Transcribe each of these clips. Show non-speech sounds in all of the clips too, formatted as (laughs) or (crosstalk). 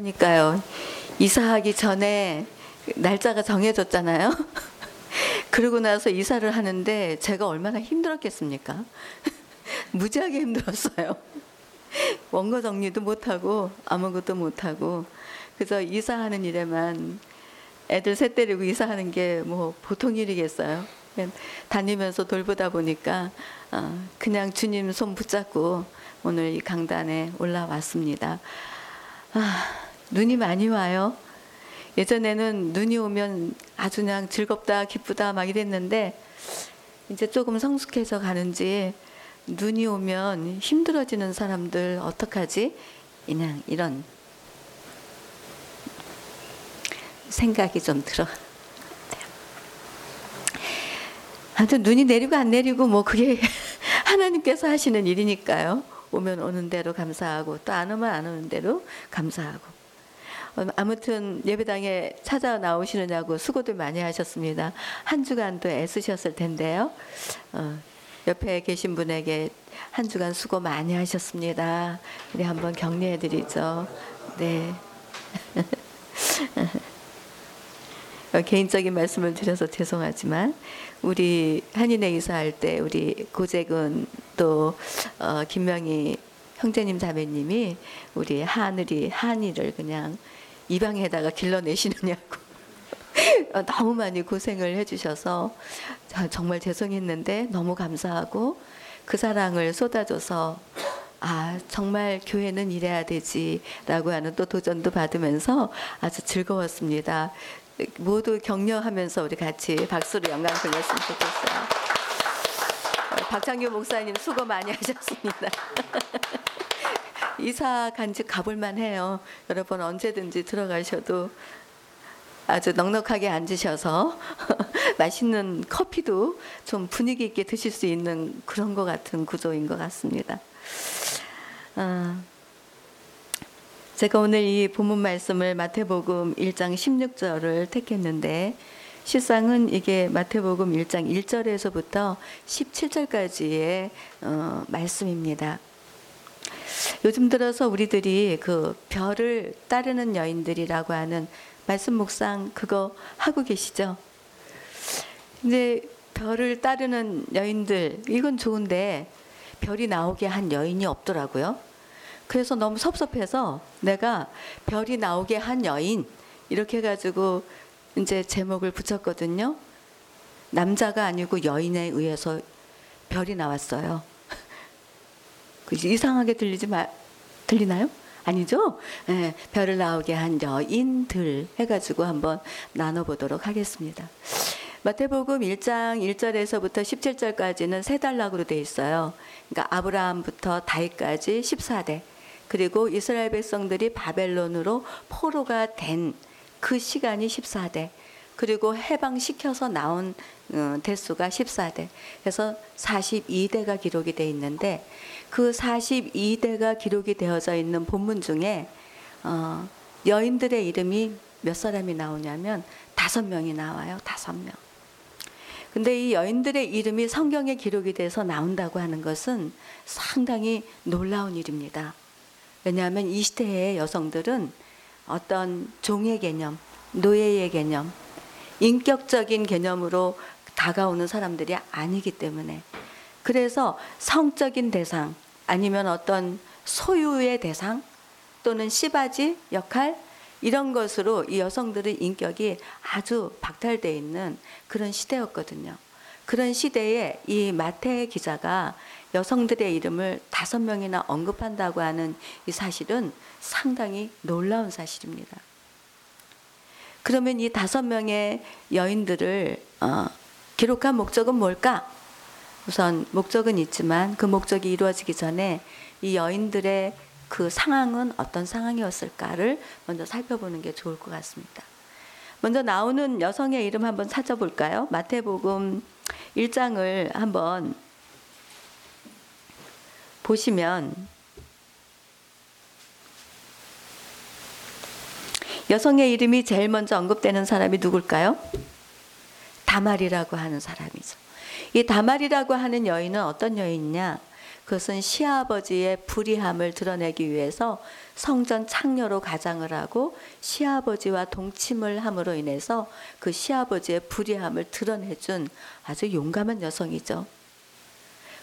그러니까요. 이사하기 전에 날짜가 정해졌잖아요. (laughs) 그러고 나서 이사를 하는데 제가 얼마나 힘들었겠습니까? (laughs) 무지하게 힘들었어요. (laughs) 원고 정리도 못하고 아무것도 못하고 그래서 이사하는 일에만 애들 셋 데리고 이사하는 게 뭐 보통 일이겠어요. 다니면서 돌보다 보니까 어, 그냥 주님 손 붙잡고 오늘 이 강단에 올라왔습니다. 아, 눈이 많이 와요. 예전에는 눈이 오면 아주 그냥 즐겁다, 기쁘다 막 이랬는데 이제 조금 성숙해져 가는지 눈이 오면 힘들어지는 사람들 어떡하지? 그냥 이런 생각이 좀 들어. 아무튼 눈이 내리고 안 내리고 뭐 그게 (laughs) 하나님께서 하시는 일이니까요. 오면 오는 대로 감사하고 또 안 오면 안 오는 대로 감사하고. 어, 아무튼 예배당에 찾아 나오시느냐고 수고들 많이 하셨습니다. 한 주간도 애쓰셨을 텐데요. 어, 옆에 계신 분에게 한 주간 수고 많이 하셨습니다. 우리 한번 격려해 드리죠. 네. (laughs) 어, 개인적인 말씀을 드려서 죄송하지만 우리 한인회 이사할 때 우리 고재근 또 어, 김명희 형제님 자매님이 우리 하늘이 한이를 그냥 입양에다가 길러내시느냐고 (laughs) 어, 너무 많이 고생을 해주셔서 정말 죄송했는데 너무 감사하고 그 사랑을 쏟아줘서 아 정말 교회는 이래야 되지라고 하는 또 도전도 받으면서 아주 즐거웠습니다. 모두 격려하면서 우리 같이 박수로 영광 돌렸으면 좋겠어요. 어, 박창규 목사님 수고 많이 하셨습니다. (laughs) 이사 간지 가볼만 해요. 여러분 언제든지 들어가셔도 아주 넉넉하게 앉으셔서 (laughs) 맛있는 커피도 좀 분위기 있게 드실 수 있는 그런 것 같은 구조인 것 같습니다. 아, 제가 오늘 이 본문 말씀을 마태복음 1장 16절을 택했는데 실상은 이게 마태복음 1장 1절에서부터 17절까지의 어, 말씀입니다. 요즘 들어서 우리들이 그 별을 따르는 여인들이라고 하는 말씀 묵상 그거 하고 계시죠? 근데 별을 따르는 여인들 이건 좋은데 별이 나오게 한 여인이 없더라고요. 그래서 너무 섭섭해서 내가 별이 나오게 한 여인 이렇게 해가지고 이제 제목을 붙였거든요. 남자가 아니고 여인에 의해서 별이 나왔어요. 이상하게 들리지 마, 들리나요? 아니죠? 네, 별을 나오게 한 여인들 해가지고 한번 나눠보도록 하겠습니다. 마태복음 1장 1절에서부터 17절까지는 세 단락으로 되어 있어요. 그러니까 아브라함부터 다윗까지 14대. 그리고 이스라엘 백성들이 바벨론으로 포로가 된 그 시간이 14대. 그리고 해방시켜서 나온 어, 대수가 14대. 그래서 42대가 기록이 되어 있는데 그 42대가 기록이 되어져 있는 본문 중에 어, 여인들의 이름이 몇 사람이 나오냐면 다섯 명이 나와요. 다섯 명. 근데 이 여인들의 이름이 성경에 기록이 돼서 나온다고 하는 것은 상당히 놀라운 일입니다. 왜냐하면 이 시대의 여성들은 어떤 종의 개념, 노예의 개념, 인격적인 개념으로 다가오는 사람들이 아니기 때문에 그래서 성적인 대상 아니면 어떤 소유의 대상 또는 씨바지 역할 이런 것으로 이 여성들의 인격이 아주 박탈되어 있는 그런 시대였거든요. 그런 시대에 이 마태 기자가 여성들의 이름을 다섯 명이나 언급한다고 하는 이 사실은 상당히 놀라운 사실입니다. 그러면 이 다섯 명의 여인들을 어, 기록한 목적은 뭘까? 우선 목적은 있지만 그 목적이 이루어지기 전에 이 여인들의 그 상황은 어떤 상황이었을까를 먼저 살펴보는 게 좋을 것 같습니다. 먼저 나오는 여성의 이름 한번 찾아볼까요? 마태복음 1장을 한번 보시면 여성의 이름이 제일 먼저 언급되는 사람이 누굴까요? 다말이라고 하는 사람이죠. 이 다말이라고 하는 여인은 어떤 여인이냐? 그것은 시아버지의 불의함을 드러내기 위해서 성전 창녀로 가장을 하고 시아버지와 동침을 함으로 인해서 그 시아버지의 불의함을 드러내준 아주 용감한 여성이죠.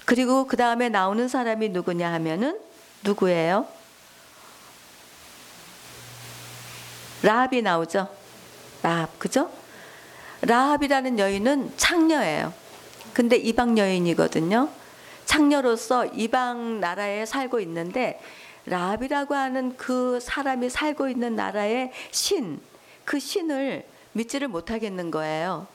그리고 그 다음에 나오는 사람이 누구냐 하면은 누구예요? 라합이 나오죠. 라합, 그죠? 라합이라는 여인은 창녀예요. 근데 이방 여인이거든요. 창녀로서 이방 나라에 살고 있는데 라합이라고 하는 그 사람이 살고 있는 나라의 신, 그 신을 믿지를 못하겠는 거예요.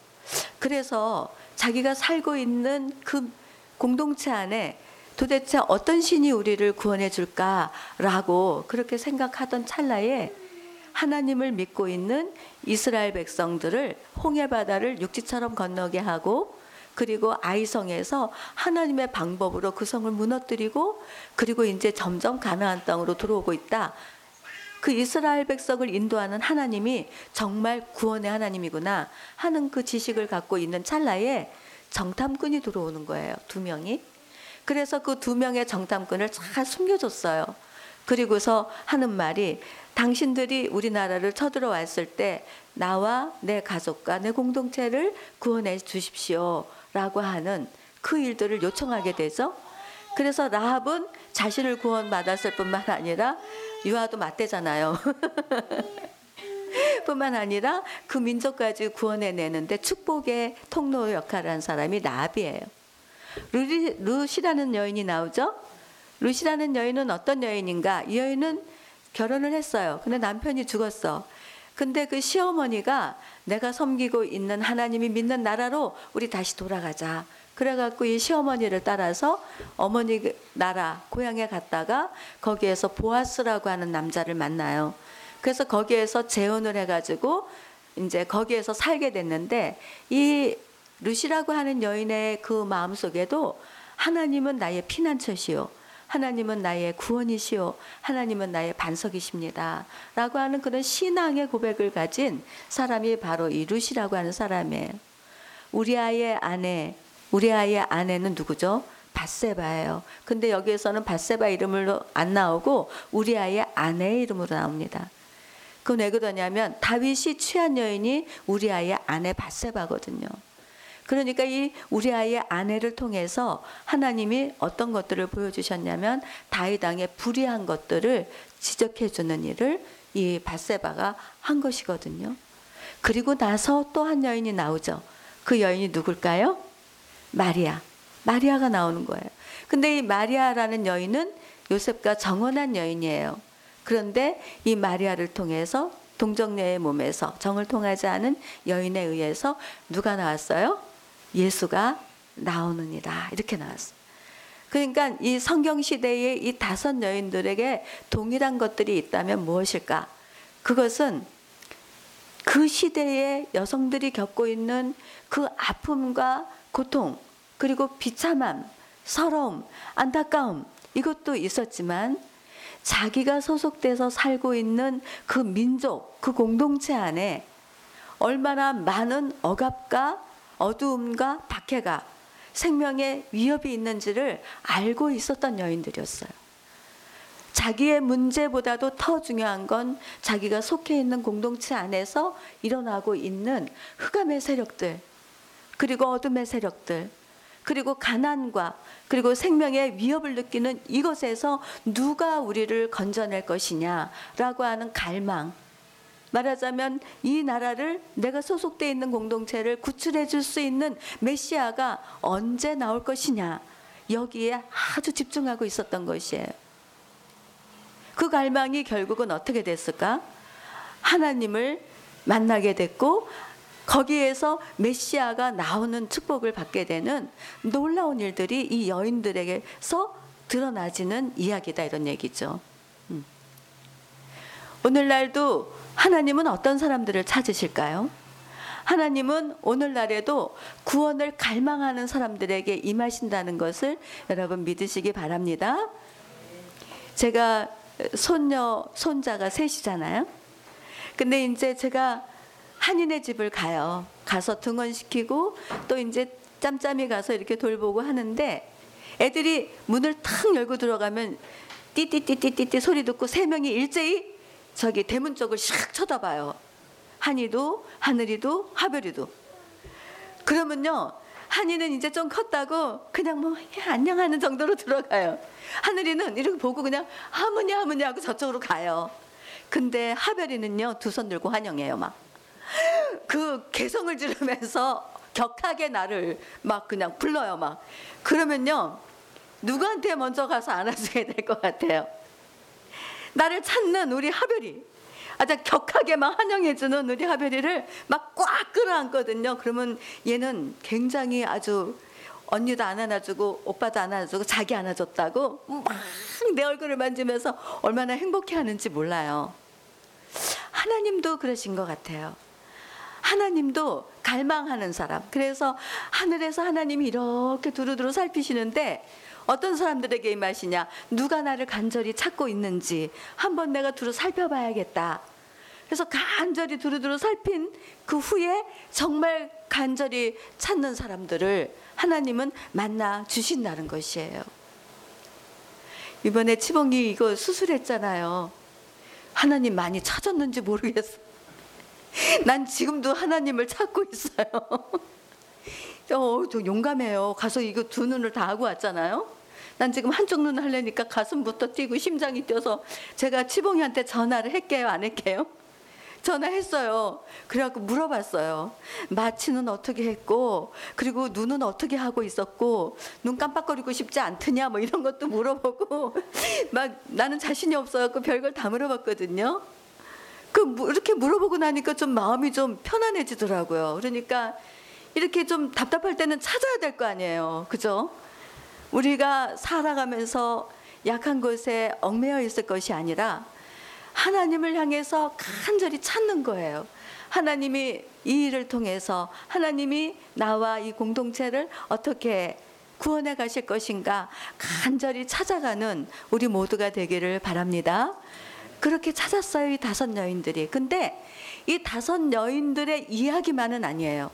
그래서 자기가 살고 있는 그 공동체 안에 도대체 어떤 신이 우리를 구원해 줄까라고 그렇게 생각하던 찰나에 하나님을 믿고 있는 이스라엘 백성들을 홍해 바다를 육지처럼 건너게 하고 그리고 아이성에서 하나님의 방법으로 그 성을 무너뜨리고 그리고 이제 점점 가나안 땅으로 들어오고 있다. 그 이스라엘 백성을 인도하는 하나님이 정말 구원의 하나님이구나 하는 그 지식을 갖고 있는 찰나에 정탐꾼이 들어오는 거예요. 두 명이. 그래서 그 두 명의 정탐꾼을 잘 숨겨줬어요. 그리고서 하는 말이 당신들이 우리나라를 쳐들어왔을 때 나와 내 가족과 내 공동체를 구원해 주십시오. 라고 하는 그 일들을 요청하게 되죠. 그래서 라합은 자신을 구원받았을 뿐만 아니라 유아도 맞대잖아요. (laughs) 뿐만 아니라 그 민족까지 구원해내는데 축복의 통로 역할을 한 사람이 라합이에요. 루리, 루시라는 여인이 나오죠. 루시라는 여인은 어떤 여인인가? 이 여인은 결혼을 했어요. 근데 남편이 죽었어. 근데 그 시어머니가 내가 섬기고 있는 하나님이 믿는 나라로 우리 다시 돌아가자. 그래갖고 이 시어머니를 따라서 어머니 그 나라 고향에 갔다가 거기에서 보아스라고 하는 남자를 만나요. 그래서 거기에서 재혼을 해가지고 이제 거기에서 살게 됐는데 이 루시라고 하는 여인의 그 마음 속에도 하나님은 나의 피난처시요. 하나님은 나의 구원이시요. 하나님은 나의 반석이십니다. 라고 하는 그런 신앙의 고백을 가진 사람이 바로 이 루시라고 하는 사람이에요. 우리 아이의 아내, 우리 아이의 아내는 누구죠? 바세바예요. 근데 여기에서는 바세바 이름으로 안 나오고 우리 아이의 아내 이름으로 나옵니다. 그건 왜 그러냐면 다윗이 취한 여인이 우리 아이의 아내 바세바거든요. 그러니까 이 우리 아이의 아내를 통해서 하나님이 어떤 것들을 보여주셨냐면 다윗 왕의 불의한 것들을 지적해 주는 일을 이 바세바가 한 것이거든요. 그리고 나서 또 한 여인이 나오죠. 그 여인이 누굴까요? 마리아. 마리아가 나오는 거예요. 근데 이 마리아라는 여인은 요셉과 정혼한 여인이에요. 그런데 이 마리아를 통해서 동정녀의 몸에서 정을 통하지 않은 여인에 의해서 누가 나왔어요? 예수가 나오느니라 이렇게 나왔어요. 그러니까 이 성경 시대의 이 다섯 여인들에게 동일한 것들이 있다면 무엇일까? 그것은 그 시대의 여성들이 겪고 있는 그 아픔과 고통, 그리고 비참함, 서러움, 안타까움, 이것도 있었지만 자기가 소속돼서 살고 있는 그 민족, 그 공동체 안에 얼마나 많은 억압과 어두움과 박해가 생명의 위협이 있는지를 알고 있었던 여인들이었어요. 자기의 문제보다도 더 중요한 건 자기가 속해 있는 공동체 안에서 일어나고 있는 흑암의 세력들, 그리고 어둠의 세력들, 그리고 가난과 그리고 생명의 위협을 느끼는 이것에서 누가 우리를 건져낼 것이냐라고 하는 갈망. 말하자면 이 나라를 내가 소속돼 있는 공동체를 구출해 줄 수 있는 메시아가 언제 나올 것이냐. 여기에 아주 집중하고 있었던 것이에요. 그 갈망이 결국은 어떻게 됐을까? 하나님을 만나게 됐고 거기에서 메시아가 나오는 축복을 받게 되는 놀라운 일들이 이 여인들에게서 드러나지는 이야기다 이런 얘기죠. 음. 오늘날도 하나님은 어떤 사람들을 찾으실까요? 하나님은 오늘날에도 구원을 갈망하는 사람들에게 임하신다는 것을 여러분 믿으시기 바랍니다. 제가 손녀, 손자가 셋이잖아요. 근데 이제 제가 한인의 집을 가요. 가서 등원시키고 또 이제 짬짬이 가서 이렇게 돌보고 하는데 애들이 문을 탁 열고 들어가면 띠띠띠띠띠띠 소리 듣고 세 명이 일제히 저기 대문 쪽을 샥 쳐다봐요. 한이도 하늘이도 하별이도. 그러면요 한이는 이제 좀 컸다고 그냥 뭐 예, 안녕하는 정도로 들어가요. 하늘이는 이렇게 보고 그냥 하모니 하모니 하고 저쪽으로 가요. 근데 하별이는요 두 손 들고 환영해요 막. 그 개성을 지르면서 격하게 나를 막 그냥 불러요 막. 그러면요 누구한테 먼저 가서 안아주게 될 것 같아요. 나를 찾는 우리 하별이 아주 격하게 막 환영해주는 우리 하별이를 막 꽉 끌어안거든요. 그러면 얘는 굉장히 아주 언니도 안 안아주고 오빠도 안 안아주고 자기 안아줬다고 막 내 얼굴을 만지면서 얼마나 행복해하는지 몰라요. 하나님도 그러신 것 같아요. 하나님도 갈망하는 사람. 그래서 하늘에서 하나님이 이렇게 두루두루 살피시는데 어떤 사람들에게 임하시냐? 누가 나를 간절히 찾고 있는지 한번 내가 두루 살펴봐야겠다. 그래서 간절히 두루두루 살핀 그 후에 정말 간절히 찾는 사람들을 하나님은 만나 주신다는 것이에요. 이번에 치봉이 이거 수술했잖아요. 하나님 많이 찾았는지 모르겠어. (laughs) 난 지금도 하나님을 찾고 있어요. (laughs) 어, 저 용감해요. 가서 이거 두 눈을 다 하고 왔잖아요. 난 지금 한쪽 눈 하려니까 가슴부터 뛰고 심장이 뛰어서 제가 치봉이한테 전화를 할게요, 안 할게요? 전화했어요. 그래갖고 물어봤어요. 마취는 어떻게 했고, 그리고 눈은 어떻게 하고 있었고, 눈 깜빡거리고 싶지 않더냐, 뭐 이런 것도 물어보고, (laughs) 막 나는 자신이 없어갖고 별걸 다 물어봤거든요. 그 무- 이렇게 물어보고 나니까 좀 마음이 좀 편안해지더라고요. 그러니까 이렇게 좀 답답할 때는 찾아야 될 거 아니에요. 그죠? 우리가 살아가면서 약한 곳에 얽매여 있을 것이 아니라 하나님을 향해서 간절히 찾는 거예요. 하나님이 이 일을 통해서 하나님이 나와 이 공동체를 어떻게 구원해 가실 것인가 간절히 찾아가는 우리 모두가 되기를 바랍니다. 그렇게 찾았어요, 이 다섯 여인들이. 근데 이 다섯 여인들의 이야기만은 아니에요.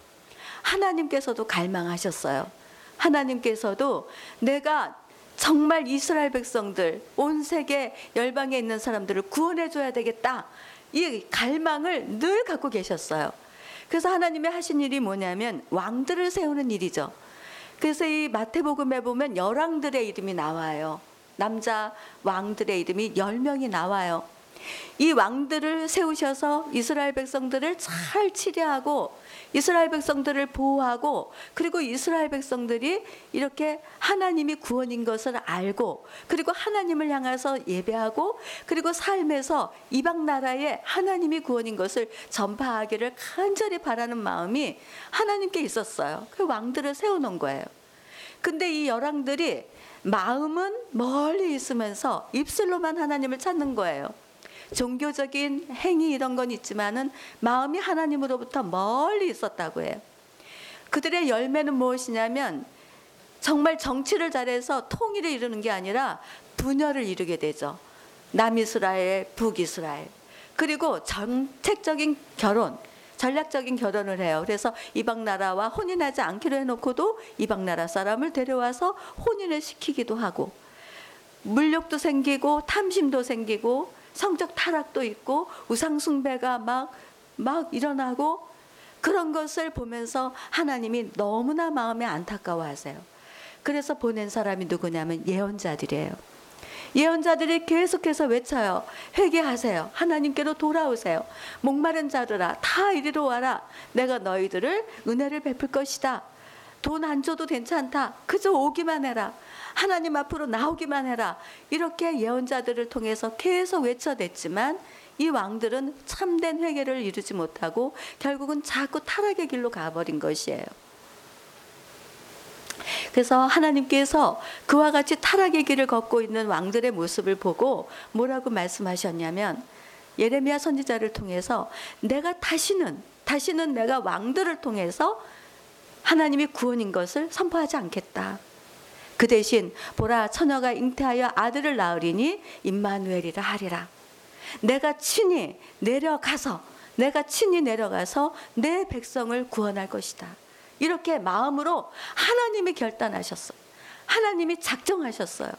하나님께서도 갈망하셨어요. 하나님께서도 내가 정말 이스라엘 백성들, 온 세계 열방에 있는 사람들을 구원해 줘야 되겠다. 이 갈망을 늘 갖고 계셨어요. 그래서 하나님이 하신 일이 뭐냐면 왕들을 세우는 일이죠. 그래서 이 마태복음에 보면 열왕들의 이름이 나와요. 남자 왕들의 이름이 열 명이 나와요. 이 왕들을 세우셔서 이스라엘 백성들을 잘 치료하고 이스라엘 백성들을 보호하고 그리고 이스라엘 백성들이 이렇게 하나님이 구원인 것을 알고 그리고 하나님을 향해서 예배하고 그리고 삶에서 이방 나라에 하나님이 구원인 것을 전파하기를 간절히 바라는 마음이 하나님께 있었어요. 그 왕들을 세워 놓은 거예요. 근데 이 열왕들이 마음은 멀리 있으면서 입술로만 하나님을 찾는 거예요. 종교적인 행위 이런 건 있지만은 마음이 하나님으로부터 멀리 있었다고 해요. 그들의 열매는 무엇이냐면 정말 정치를 잘해서 통일을 이루는 게 아니라 분열을 이루게 되죠. 남이스라엘, 북이스라엘. 그리고 정책적인 결혼, 전략적인 결혼을 해요. 그래서 이방 나라와 혼인하지 않기로 해놓고도 이방 나라 사람을 데려와서 혼인을 시키기도 하고 물욕도 생기고 탐심도 생기고 성적 타락도 있고 우상 숭배가 막 막 일어나고 그런 것을 보면서 하나님이 너무나 마음에 안타까워하세요. 그래서 보낸 사람이 누구냐면 예언자들이에요. 예언자들이 계속해서 외쳐요. 회개하세요. 하나님께로 돌아오세요. 목마른 자들아, 다 이리로 와라. 내가 너희들을 은혜를 베풀 것이다. 돈 안 줘도 괜찮다. 그저 오기만 해라. 하나님 앞으로 나오기만 해라. 이렇게 예언자들을 통해서 계속 외쳐댔지만 이 왕들은 참된 회개를 이루지 못하고 결국은 자꾸 타락의 길로 가버린 것이에요. 그래서 하나님께서 그와 같이 타락의 길을 걷고 있는 왕들의 모습을 보고 뭐라고 말씀하셨냐면 예레미야 선지자를 통해서 내가 다시는 다시는 내가 왕들을 통해서 하나님이 구원인 것을 선포하지 않겠다. 그 대신 보라 처녀가 잉태하여 아들을 낳으리니 임마누엘이라 하리라. 내가 친히 내려가서 내가 친히 내려가서 내 백성을 구원할 것이다. 이렇게 마음으로 하나님이 결단하셨어. 하나님이 작정하셨어요.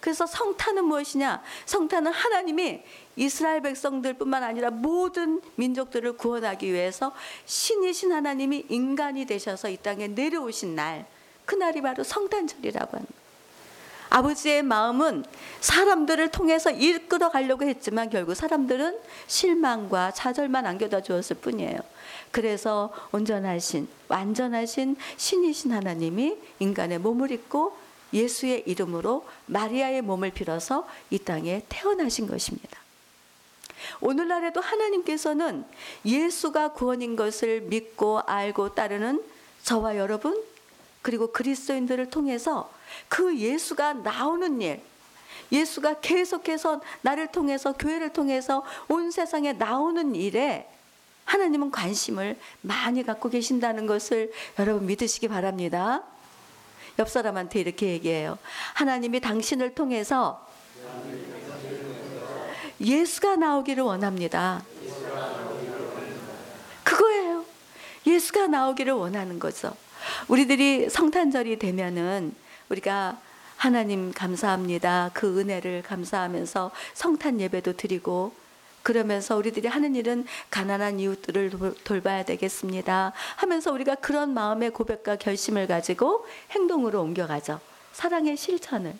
그래서 성탄은 무엇이냐? 성탄은 하나님이 이스라엘 백성들뿐만 아니라 모든 민족들을 구원하기 위해서 신이신 하나님이 인간이 되셔서 이 땅에 내려오신 날, 그 날이 바로 성탄절이라고 거예요. 아버지의 마음은 사람들을 통해서 이끌어 가려고 했지만 결국 사람들은 실망과 좌절만 안겨다 주었을 뿐이에요. 그래서 온전하신, 완전하신 신이신 하나님이 인간의 몸을 입고 예수의 이름으로 마리아의 몸을 빌어서 이 땅에 태어나신 것입니다. 오늘날에도 하나님께서는 예수가 구원인 것을 믿고 알고 따르는 저와 여러분 그리고 그리스도인들을 통해서 그 예수가 나오는 일, 예수가 계속해서 나를 통해서 교회를 통해서 온 세상에 나오는 일에 하나님은 관심을 많이 갖고 계신다는 것을 여러분 믿으시기 바랍니다. 옆 사람한테 이렇게 얘기해요. 하나님이 당신을 통해서 예수가 나오기를 원합니다. 그거예요. 예수가 나오기를 원하는 거죠. 우리들이 성탄절이 되면은 우리가 하나님 감사합니다. 그 은혜를 감사하면서 성탄 예배도 드리고 그러면서 우리들이 하는 일은 가난한 이웃들을 돌봐야 되겠습니다. 하면서 우리가 그런 마음의 고백과 결심을 가지고 행동으로 옮겨가죠. 사랑의 실천을.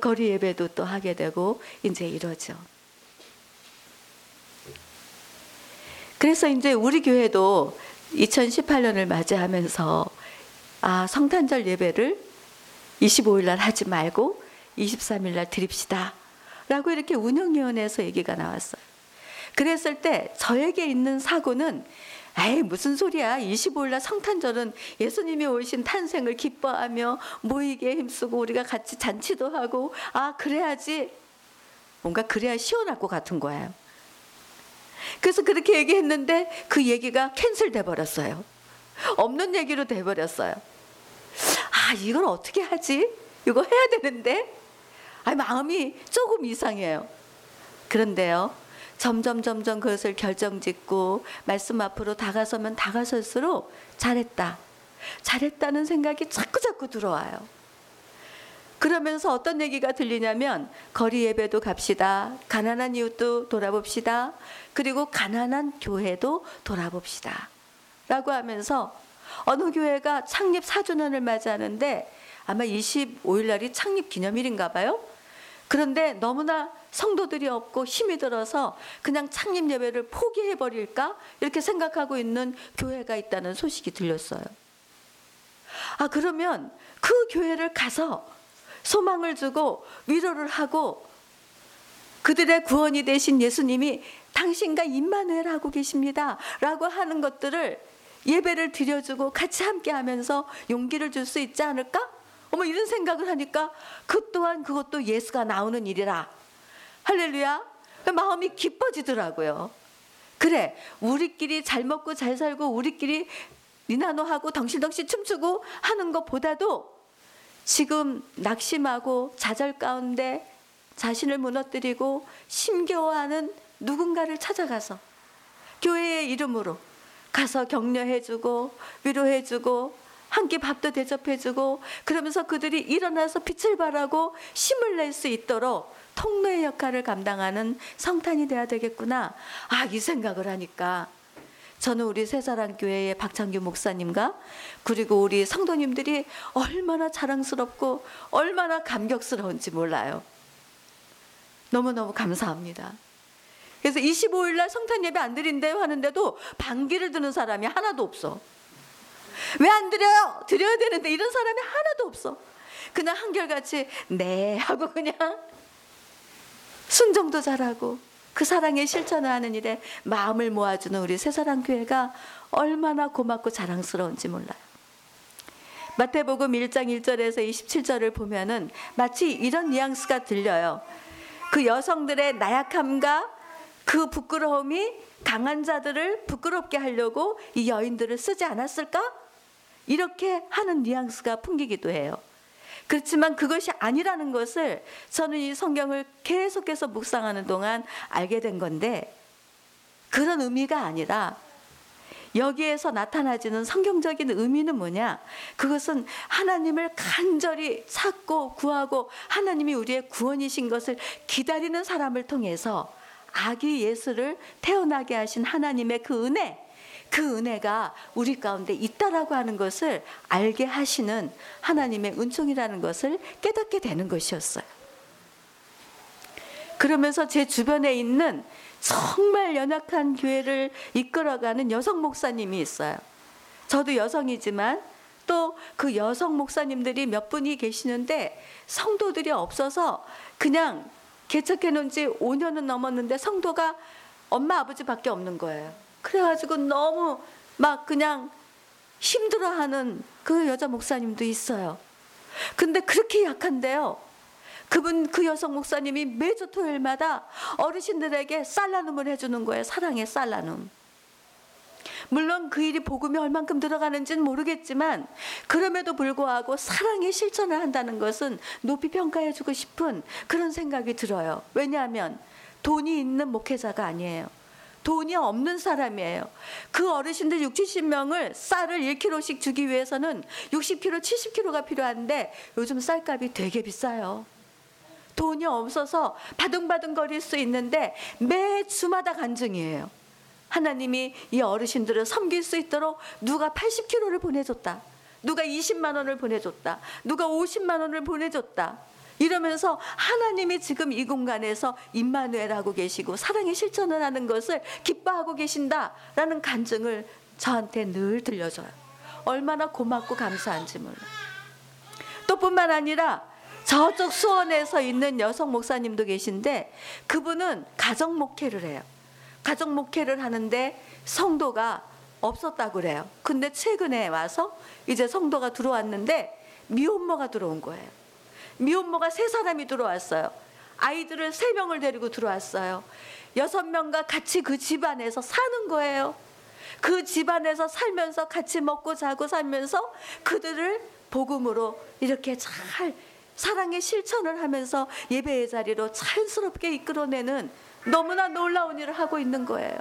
거리 예배도 또 하게 되고 이제 이러죠. 그래서 이제 우리 교회도 2018년을 맞이하면서 아, 성탄절 예배를 25일 날 하지 말고 23일 날 드립시다. 라고 이렇게 운영위원회에서 얘기가 나왔어요. 그랬을 때 저에게 있는 사고는 에이 무슨 소리야 25일 날 성탄절은 예수님이 오신 탄생을 기뻐하며 모이게 힘쓰고 우리가 같이 잔치도 하고 아 그래야지 뭔가 그래야 시원할 것 같은 거예요. 그래서 그렇게 얘기했는데 그 얘기가 캔슬돼 버렸어요. 없는 얘기로 돼 버렸어요. 아, 이걸 어떻게 하지? 이거 해야 되는데? 아, 마음이 조금 이상해요. 그런데요. 점점 점점 그것을 결정짓고 말씀 앞으로 다가서면 다가설수록 잘했다. 잘했다는 생각이 자꾸 자꾸 들어와요. 그러면서 어떤 얘기가 들리냐면 거리 예배도 갑시다. 가난한 이웃도 돌아봅시다. 그리고 가난한 교회도 돌아봅시다. 라고 하면서 어느 교회가 창립 4주년을 맞이하는데 아마 25일 날이 창립 기념일인가 봐요. 그런데 너무나 성도들이 없고 힘이 들어서 그냥 창립 예배를 포기해 버릴까 이렇게 생각하고 있는 교회가 있다는 소식이 들렸어요. 아 그러면 그 교회를 가서 소망을 주고 위로를 하고 그들의 구원이 되신 예수님이 당신과 임마누엘 하고 계십니다라고 하는 것들을 예배를 드려주고 같이 함께 하면서 용기를 줄 수 있지 않을까? 어머 이런 생각을 하니까 그 또한 그것도 예수가 나오는 일이라. 할렐루야. 마음이 기뻐지더라고요. 그래, 우리끼리 잘 먹고 잘 살고 우리끼리 니나노하고 덩실덩실 춤추고 하는 것보다도 지금 낙심하고 좌절 가운데 자신을 무너뜨리고 심겨워하는 누군가를 찾아가서 교회의 이름으로 가서 격려해주고 위로해주고 한 끼 밥도 대접해주고 그러면서 그들이 일어나서 빛을 발하고 힘을 낼 수 있도록 통로의 역할을 감당하는 성탄이 돼야 되겠구나. 아, 이 생각을 하니까 저는 우리 새사랑교회의 박창규 목사님과 그리고 우리 성도님들이 얼마나 자랑스럽고 얼마나 감격스러운지 몰라요. 너무너무 감사합니다. 그래서 25일 날 성탄 예배 안 드린대요 하는데도 반기를 드는 사람이 하나도 없어. 왜 안 드려요? 드려야 되는데 이런 사람이 하나도 없어. 그냥 한결같이 네 하고 그냥 순종도 잘하고 그 사랑의 실천을 하는 일에 마음을 모아주는 우리 새사랑 교회가 얼마나 고맙고 자랑스러운지 몰라요. 마태복음 1장 1절에서 27절을 보면은 마치 이런 뉘앙스가 들려요. 그 여성들의 나약함과 그 부끄러움이 강한 자들을 부끄럽게 하려고 이 여인들을 쓰지 않았을까? 이렇게 하는 뉘앙스가 풍기기도 해요. 그렇지만 그것이 아니라는 것을 저는 이 성경을 계속해서 묵상하는 동안 알게 된 건데 그런 의미가 아니라 여기에서 나타나지는 성경적인 의미는 뭐냐? 그것은 하나님을 간절히 찾고 구하고 하나님이 우리의 구원이신 것을 기다리는 사람을 통해서 아기 예수를 태어나게 하신 하나님의 그 은혜, 그 은혜가 우리 가운데 있다라고 하는 것을 알게 하시는 하나님의 은총이라는 것을 깨닫게 되는 것이었어요. 그러면서 제 주변에 있는 정말 연약한 교회를 이끌어가는 여성 목사님이 있어요. 저도 여성이지만 또 그 여성 목사님들이 몇 분이 계시는데 성도들이 없어서 그냥 개척해 놓은 지 5년은 넘었는데 성도가 엄마 아버지밖에 없는 거예요. 그래가지고 너무 막 그냥 힘들어하는 그 여자 목사님도 있어요. 근데 그렇게 약한데요. 그분 그 여성 목사님이 매주 토요일마다 어르신들에게 쌀나눔을 해주는 거예요. 사랑의 쌀나눔. 물론 그 일이 복음이 얼만큼 들어가는지는 모르겠지만 그럼에도 불구하고 사랑의 실천을 한다는 것은 높이 평가해주고 싶은 그런 생각이 들어요. 왜냐하면 돈이 있는 목회자가 아니에요. 돈이 없는 사람이에요. 그 어르신들 6, 70명을 쌀을 1kg씩 주기 위해서는 60kg, 70kg가 필요한데 요즘 쌀값이 되게 비싸요. 돈이 없어서 바둥바둥 거릴 수 있는데 매 주마다 간증이에요. 하나님이 이 어르신들을 섬길 수 있도록 누가 80kg를 보내줬다. 누가 20만 원을 보내줬다. 누가 50만 원을 보내줬다. 이러면서 하나님이 지금 이 공간에서 임마누엘 하고 계시고 사랑의 실천을 하는 것을 기뻐하고 계신다라는 간증을 저한테 늘 들려줘요. 얼마나 고맙고 감사한지 몰라. 또 뿐만 아니라 저쪽 수원에서 있는 여성 목사님도 계신데 그분은 가정 목회를 해요. 가정 목회를 하는데 성도가 없었다고 그래요. 근데 최근에 와서 이제 성도가 들어왔는데 미혼모가 들어온 거예요. 미혼모가 세 사람이 들어왔어요. 아이들을 세 명을 데리고 들어왔어요. 여섯 명과 같이 그 집안에서 사는 거예요. 그 집안에서 살면서 같이 먹고 자고 살면서 그들을 복음으로 이렇게 잘 사랑의 실천을 하면서 예배의 자리로 자연스럽게 이끌어내는 너무나 놀라운 일을 하고 있는 거예요.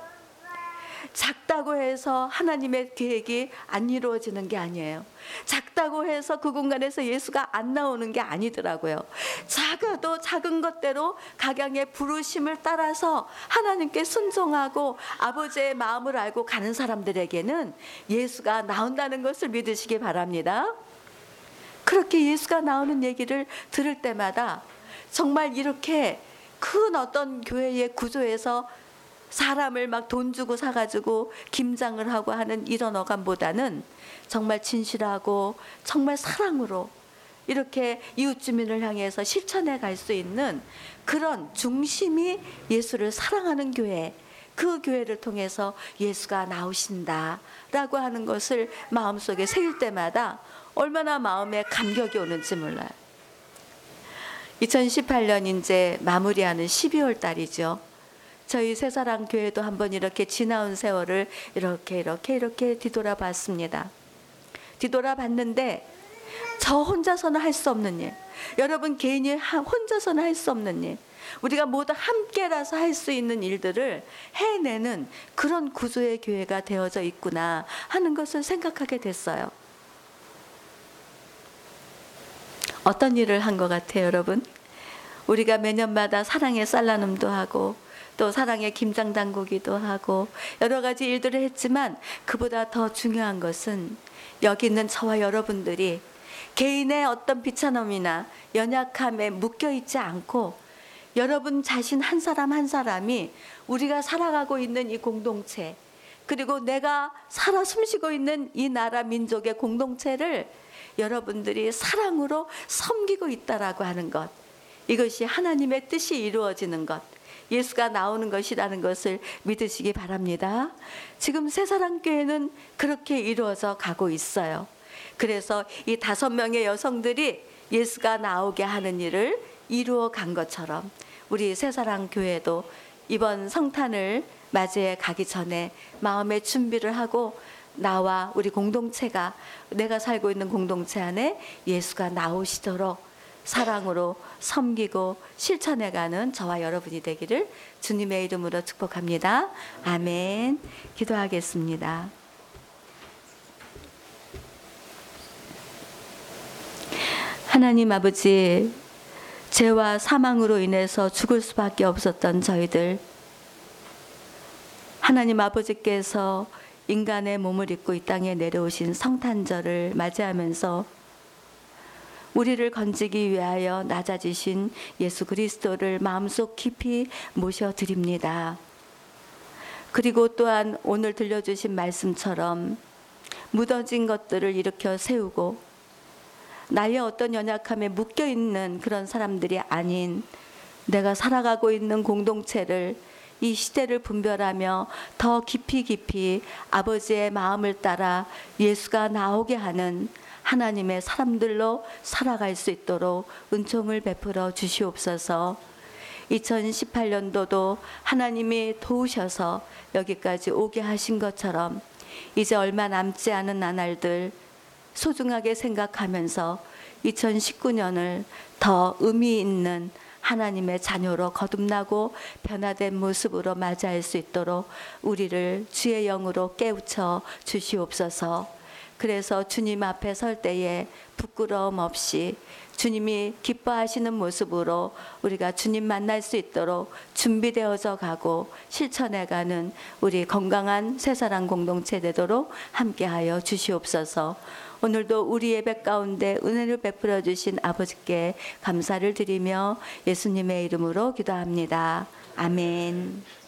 작다고 해서 하나님의 계획이 안 이루어지는 게 아니에요. 작다고 해서 그 공간에서 예수가 안 나오는 게 아니더라고요. 작아도 작은 것대로 각양의 부르심을 따라서 하나님께 순종하고 아버지의 마음을 알고 가는 사람들에게는 예수가 나온다는 것을 믿으시기 바랍니다. 그렇게 예수가 나오는 얘기를 들을 때마다 정말 이렇게 큰 어떤 교회의 구조에서 사람을 막 돈 주고 사가지고 김장을 하고 하는 이런 어감보다는 정말 진실하고 정말 사랑으로 이렇게 이웃 주민을 향해서 실천해 갈 수 있는 그런 중심이 예수를 사랑하는 교회, 그 교회를 통해서 예수가 나오신다라고 하는 것을 마음속에 새길 때마다 얼마나 마음에 감격이 오는지 몰라요. 2018년 이제 마무리하는 12월 달이죠. 저희 새사랑 교회도 한번 이렇게 지나온 세월을 이렇게 이렇게 이렇게 뒤돌아봤습니다. 뒤돌아봤는데 저 혼자서는 할 수 없는 일. 여러분 개인이 혼자서는 할 수 없는 일. 우리가 모두 함께라서 할 수 있는 일들을 해내는 그런 구조의 교회가 되어져 있구나 하는 것을 생각하게 됐어요. 어떤 일을 한 것 같아요, 여러분? 우리가 매년마다 사랑의 쌀나눔도 하고 또 사랑의 김장 담그기도 하고 여러 가지 일들을 했지만 그보다 더 중요한 것은 여기 있는 저와 여러분들이 개인의 어떤 비참함이나 연약함에 묶여 있지 않고 여러분 자신 한 사람 한 사람이 우리가 살아가고 있는 이 공동체 그리고 내가 살아 숨쉬고 있는 이 나라 민족의 공동체를 여러분들이 사랑으로 섬기고 있다라고 하는 것 이것이 하나님의 뜻이 이루어지는 것 예수가 나오는 것이라는 것을 믿으시기 바랍니다. 지금 새사랑교회는 그렇게 이루어져 가고 있어요. 그래서 이 다섯 명의 여성들이 예수가 나오게 하는 일을 이루어 간 것처럼 우리 새사랑교회도 이번 성탄을 맞이해 가기 전에 마음의 준비를 하고 나와 우리 공동체가 내가 살고 있는 공동체 안에 예수가 나오시도록 사랑으로 섬기고 실천해가는 저와 여러분이 되기를 주님의 이름으로 축복합니다. 아멘. 기도하겠습니다. 하나님 아버지, 죄와 사망으로 인해서 죽을 수밖에 없었던 저희들, 하나님 아버지께서 인간의 몸을 입고 이 땅에 내려오신 성탄절을 맞이하면서 우리를 건지기 위하여 낮아지신 예수 그리스도를 마음속 깊이 모셔드립니다. 그리고 또한 오늘 들려주신 말씀처럼 묻어진 것들을 일으켜 세우고 나의 어떤 연약함에 묶여 있는 그런 사람들이 아닌 내가 살아가고 있는 공동체를 이 시대를 분별하며 더 깊이 깊이 아버지의 마음을 따라 예수가 나오게 하는 하나님의 사람들로 살아갈 수 있도록 은총을 베풀어 주시옵소서. 2018년도도 하나님이 도우셔서 여기까지 오게 하신 것처럼 이제 얼마 남지 않은 나날들 소중하게 생각하면서 2019년을 더 의미 있는 하나님의 자녀로 거듭나고 변화된 모습으로 맞이할 수 있도록 우리를 주의 영으로 깨우쳐 주시옵소서. 그래서 주님 앞에 설 때에 부끄러움 없이 주님이 기뻐하시는 모습으로 우리가 주님 만날 수 있도록 준비되어져 가고 실천해 가는 우리 건강한 새사랑 공동체 되도록 함께하여 주시옵소서. 오늘도 우리 예배 가운데 은혜를 베풀어 주신 아버지께 감사를 드리며 예수님의 이름으로 기도합니다. 아멘.